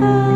time.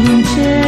认真。